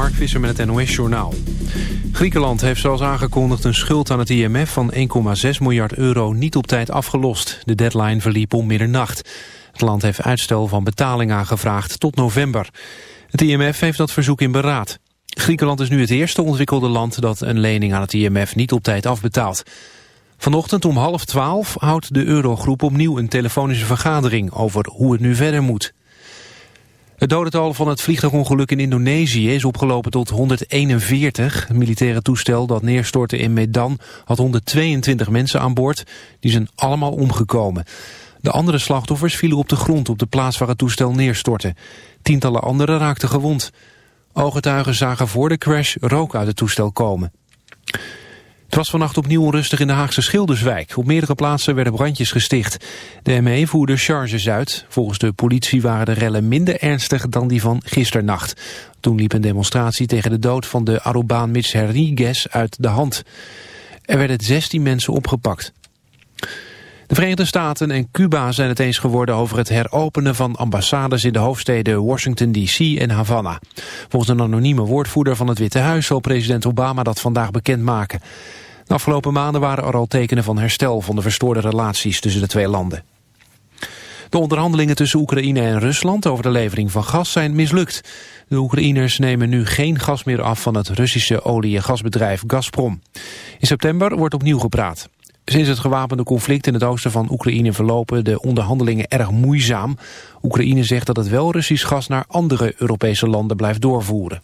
Mark Visser met het NOS-journaal. Griekenland heeft zoals aangekondigd een schuld aan het IMF van 1,6 miljard euro niet op tijd afgelost. De deadline verliep om middernacht. Het land heeft uitstel van betaling aangevraagd tot november. Het IMF heeft dat verzoek in beraad. Griekenland is nu het eerste ontwikkelde land dat een lening aan het IMF niet op tijd afbetaalt. Vanochtend om half twaalf houdt de Eurogroep opnieuw een telefonische vergadering over hoe het nu verder moet. Het dodental van het vliegtuigongeluk in Indonesië is opgelopen tot 141. Het militaire toestel dat neerstortte in Medan had 122 mensen aan boord. Die zijn allemaal omgekomen. De andere slachtoffers vielen op de grond op de plaats waar het toestel neerstortte. Tientallen anderen raakten gewond. Ooggetuigen zagen voor de crash rook uit het toestel komen. Het was vannacht opnieuw onrustig in de Haagse Schilderswijk. Op meerdere plaatsen werden brandjes gesticht. De ME voerde charges uit. Volgens de politie waren de rellen minder ernstig dan die van gisternacht. Toen liep een demonstratie tegen de dood van de Arubaan Henriquez uit de hand. Er werden 16 mensen opgepakt. De Verenigde Staten en Cuba zijn het eens geworden over het heropenen van ambassades in de hoofdsteden Washington D.C. en Havana. Volgens een anonieme woordvoerder van het Witte Huis zal president Obama dat vandaag bekendmaken. De afgelopen maanden waren er al tekenen van herstel van de verstoorde relaties tussen de twee landen. De onderhandelingen tussen Oekraïne en Rusland over de levering van gas zijn mislukt. De Oekraïners nemen nu geen gas meer af van het Russische olie- en gasbedrijf Gazprom. In september wordt opnieuw gepraat. Sinds het gewapende conflict in het oosten van Oekraïne verlopen de onderhandelingen erg moeizaam. Oekraïne zegt dat het wel Russisch gas naar andere Europese landen blijft doorvoeren.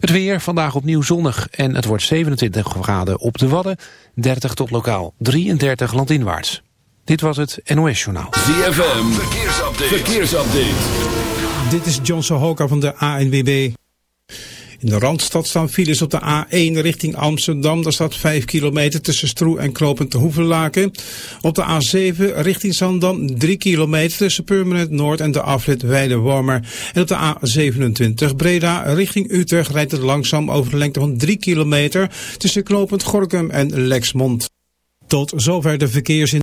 Het weer, vandaag opnieuw zonnig en het wordt 27 graden op de Wadden, 30 tot lokaal 33 landinwaarts. Dit was het NOS Journaal. ZFM, verkeersupdate. verkeersupdate. Dit is John Sohoka van de ANWB. In de Randstad staan files op de A1 richting Amsterdam. Daar staat 5 kilometer tussen Stroe en Knopend te Hoevenlaken. Op de A7 richting Zandam 3 kilometer tussen Permanent Noord en de afrit Weide-Wormer. En op de A27 Breda richting Utrecht rijdt het langzaam over de lengte van 3 kilometer tussen Knopend Gorkum en Lexmond. Tot zover de verkeersin.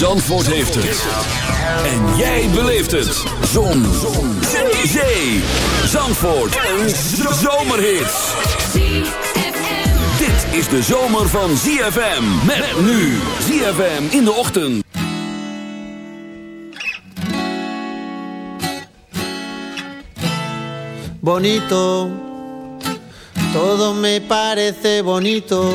Zandvoort heeft het. En jij beleeft het. Zon. Zon. Zee. Zandvoort. Een zomerhit. Dit is de zomer van ZFM. Met nu. ZFM in de ochtend. Bonito. Todo me parece bonito.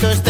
'Cause está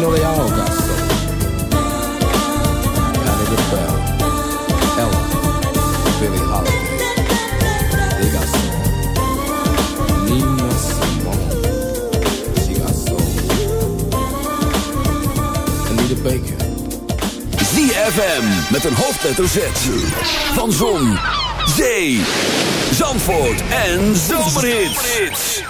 Patti LaBelle, Ella, Billie Holiday. Nina Simone. Anita. ZFM met een hoofdletter. Van Zon, Zee, Zandvoort en Zomerhits.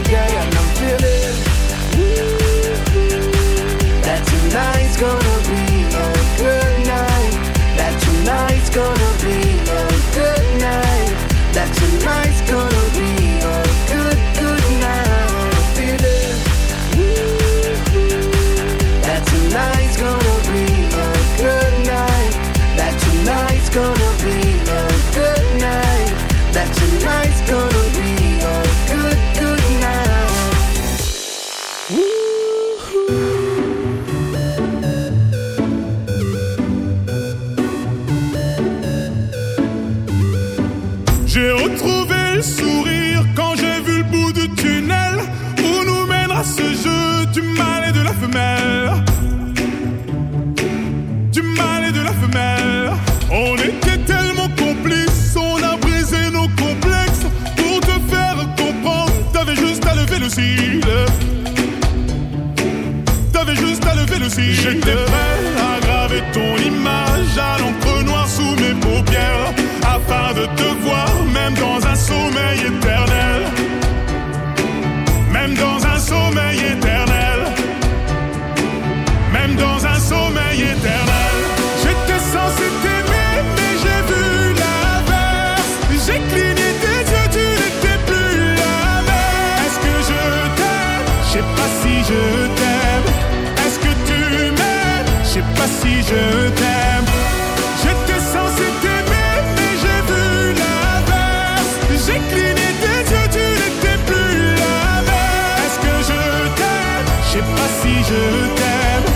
Le. T'avais juste à lever le cil. Pas si je t'aime. J'étais censé t'aimer, mais j'ai vu l'inverse. J'ai cligné tes yeux, tu n'étais plus la même. Est-ce que je t'aime? Je sais pas si je t'aime.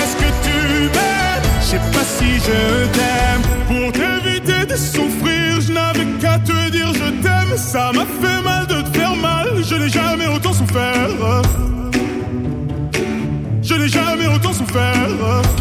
Est-ce que tu m'aimes? Je sais pas si je t'aime. Pour t'éviter de souffrir, je n'avais qu'à te dire je t'aime. Ça m'a fait mal de te faire mal, je n'ai jamais autant souffert. Je n'ai jamais autant souffert.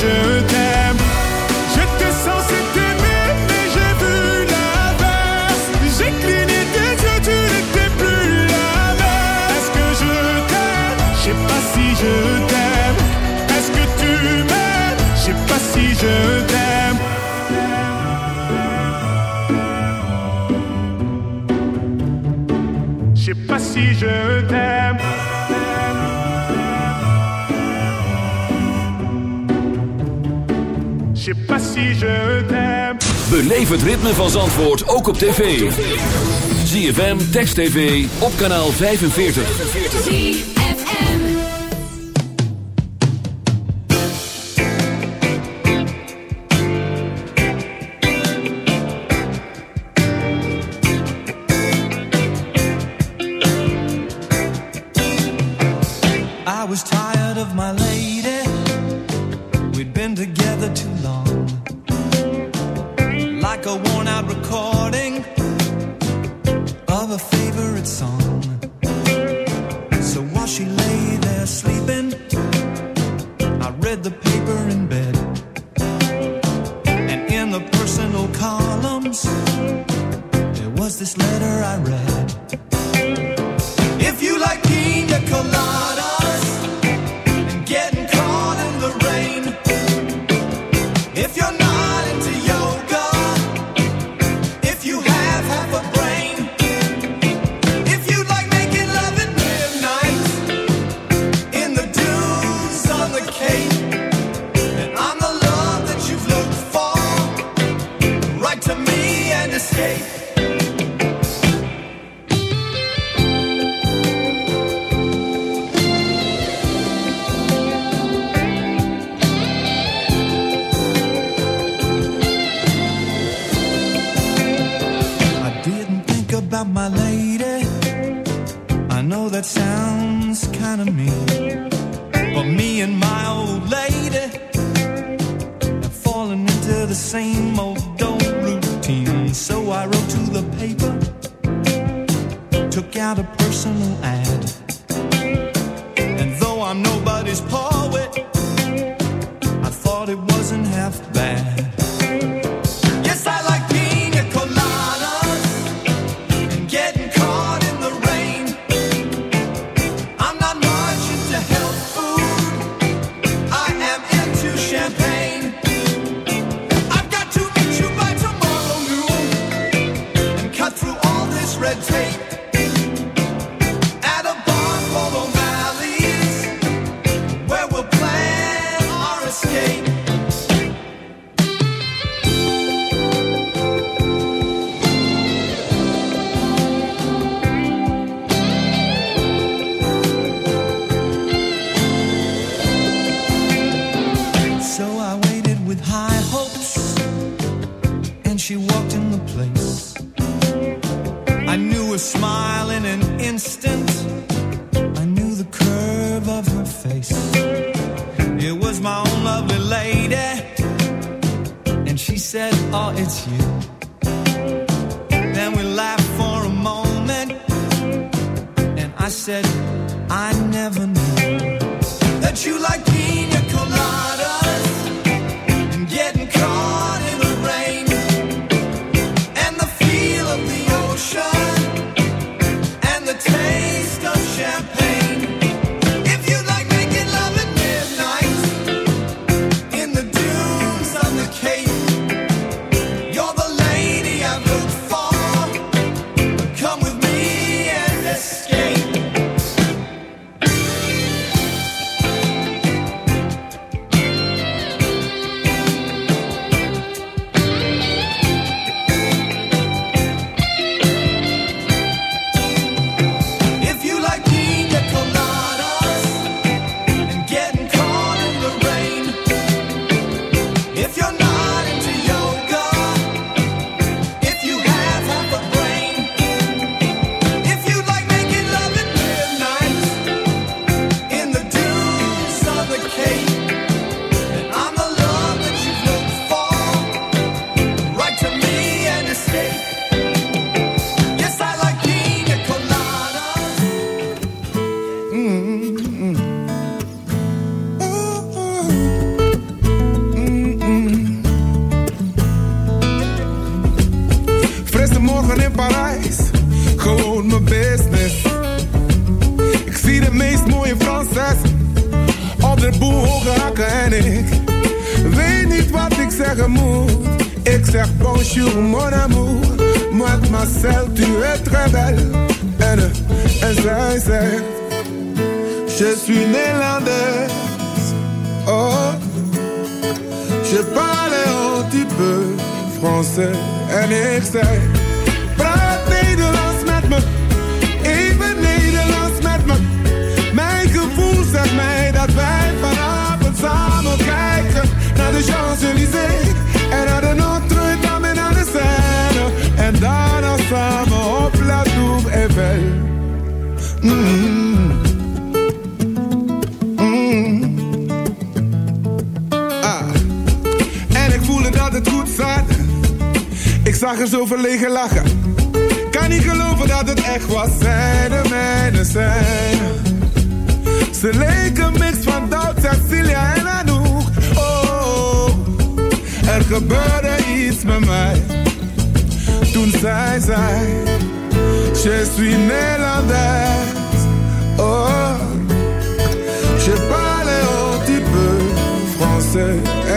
je t'aime. Je te sens mais j'ai vu la verse. J'ai cligné des yeux, tu n'étais plus la même. Est-ce que je t'aime? Je sais pas si je t'aime. Est-ce que tu m'aimes? Je sais pas si je t'aime. Je sais pas si je t'aime. si je t'aime. Beleef het ritme van Zandvoort ook op tv. ZFM, Text TV, op kanaal 45. I was.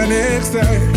Français. En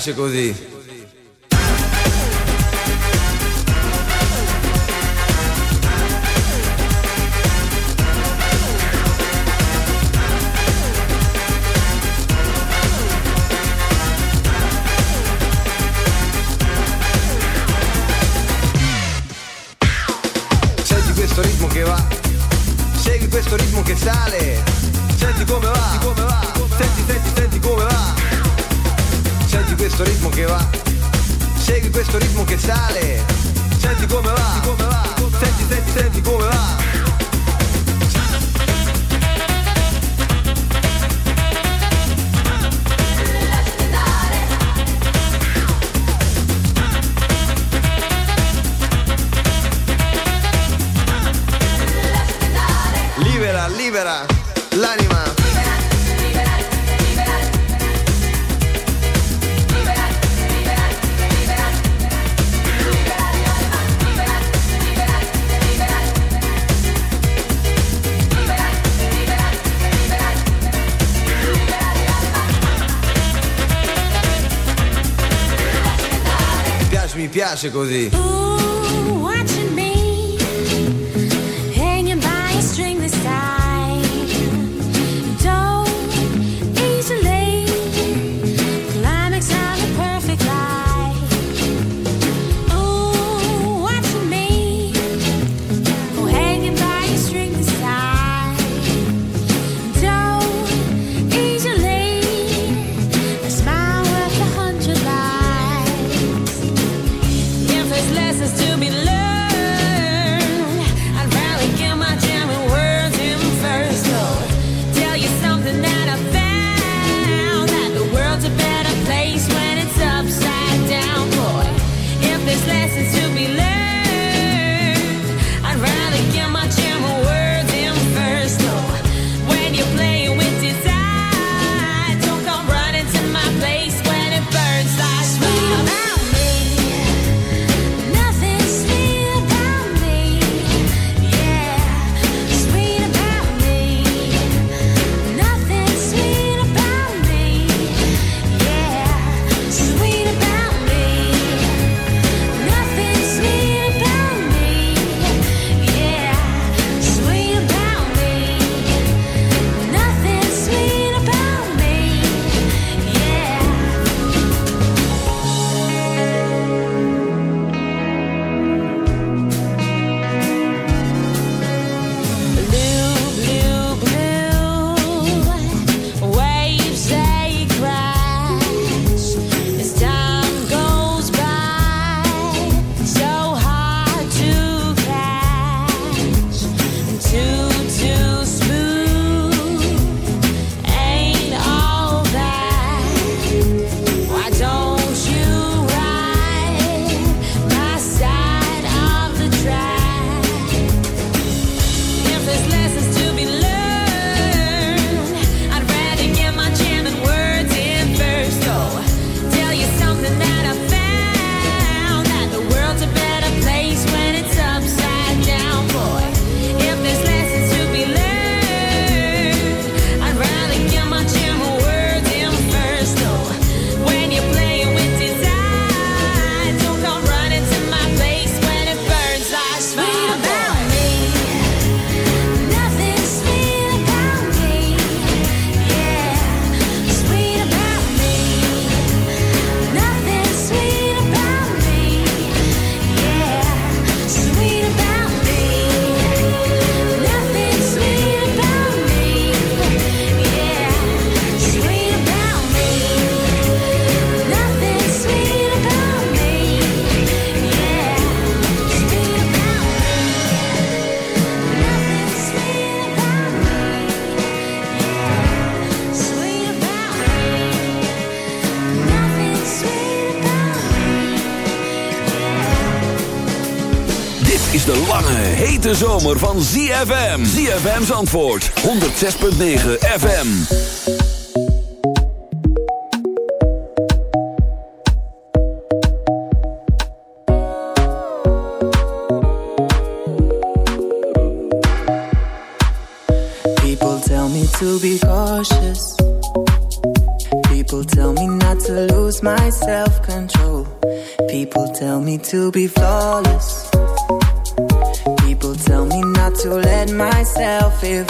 piace così. libera l'anima. Mi piace così. Is de lange, hete zomer van ZFM. ZFM's antwoord. 106.9 FM. People tell me to be cautious. People tell me not to lose my self-control. People tell me to be flawless. self-involved